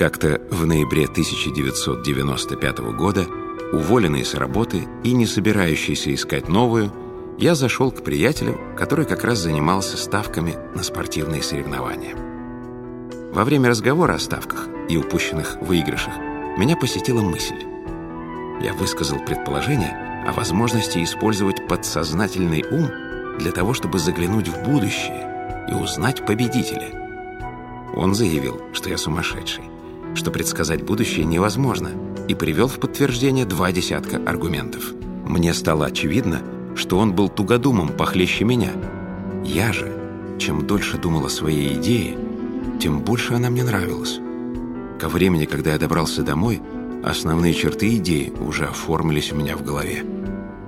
Как-то в ноябре 1995 года, уволенный с работы и не собирающийся искать новую, я зашел к приятелю, который как раз занимался ставками на спортивные соревнования. Во время разговора о ставках и упущенных выигрышах меня посетила мысль. Я высказал предположение о возможности использовать подсознательный ум для того, чтобы заглянуть в будущее и узнать победителя. Он заявил, что я сумасшедший что предсказать будущее невозможно, и привел в подтверждение два десятка аргументов. Мне стало очевидно, что он был тугодумом похлеще меня. Я же, чем дольше думал о своей идее, тем больше она мне нравилась. Ко времени, когда я добрался домой, основные черты идеи уже оформились у меня в голове.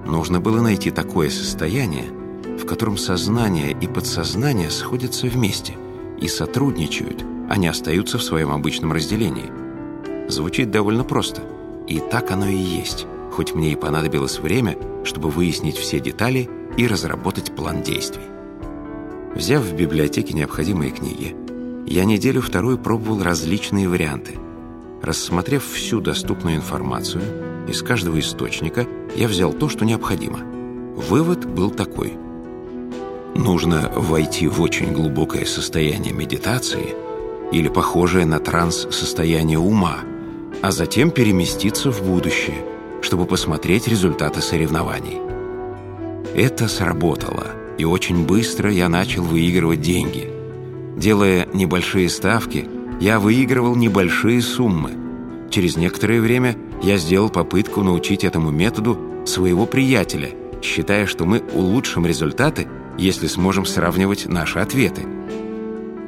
Нужно было найти такое состояние, в котором сознание и подсознание сходятся вместе и сотрудничают – они остаются в своем обычном разделении. Звучит довольно просто. И так оно и есть, хоть мне и понадобилось время, чтобы выяснить все детали и разработать план действий. Взяв в библиотеке необходимые книги, я неделю-вторую пробовал различные варианты. Рассмотрев всю доступную информацию, из каждого источника я взял то, что необходимо. Вывод был такой. Нужно войти в очень глубокое состояние медитации – или похожее на транс состояние ума, а затем переместиться в будущее, чтобы посмотреть результаты соревнований. Это сработало, и очень быстро я начал выигрывать деньги. Делая небольшие ставки, я выигрывал небольшие суммы. Через некоторое время я сделал попытку научить этому методу своего приятеля, считая, что мы улучшим результаты, если сможем сравнивать наши ответы.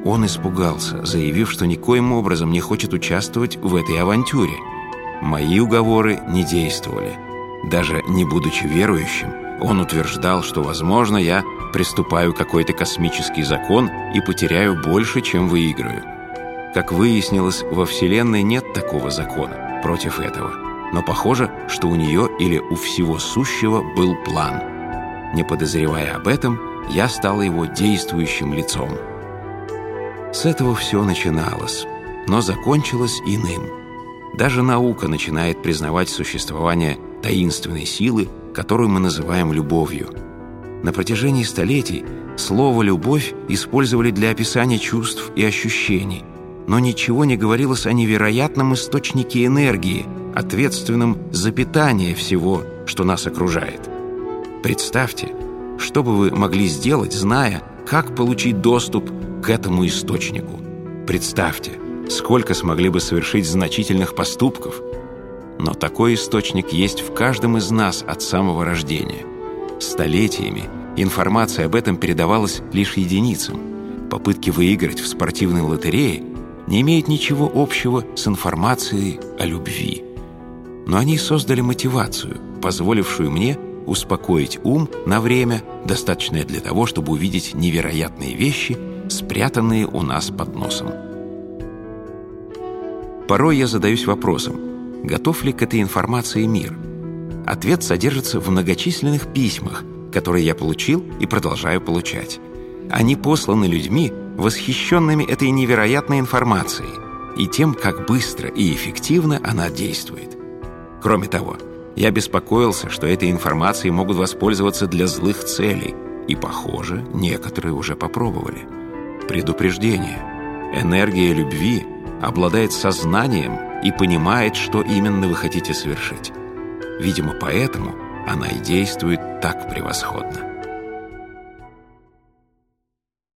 Он испугался, заявив, что никоим образом не хочет участвовать в этой авантюре. Мои уговоры не действовали. Даже не будучи верующим, он утверждал, что, возможно, я приступаю какой-то космический закон и потеряю больше, чем выиграю. Как выяснилось, во Вселенной нет такого закона против этого. Но похоже, что у нее или у всего сущего был план. Не подозревая об этом, я стал его действующим лицом. С этого все начиналось, но закончилось иным. Даже наука начинает признавать существование таинственной силы, которую мы называем любовью. На протяжении столетий слово «любовь» использовали для описания чувств и ощущений, но ничего не говорилось о невероятном источнике энергии, ответственном за питание всего, что нас окружает. Представьте, что бы вы могли сделать, зная, как получить доступ к этому источнику. Представьте, сколько смогли бы совершить значительных поступков. Но такой источник есть в каждом из нас от самого рождения. Столетиями информация об этом передавалась лишь единицам. Попытки выиграть в спортивной лотерее не имеют ничего общего с информацией о любви. Но они создали мотивацию, позволившую мне успокоить ум на время, достаточное для того, чтобы увидеть невероятные вещи – спрятанные у нас под носом. Порой я задаюсь вопросом, готов ли к этой информации мир? Ответ содержится в многочисленных письмах, которые я получил и продолжаю получать. Они посланы людьми, восхищенными этой невероятной информацией и тем, как быстро и эффективно она действует. Кроме того, я беспокоился, что этой информацией могут воспользоваться для злых целей, и, похоже, некоторые уже попробовали – Предупреждение. Энергия любви обладает сознанием и понимает, что именно вы хотите совершить. Видимо, поэтому она и действует так превосходно.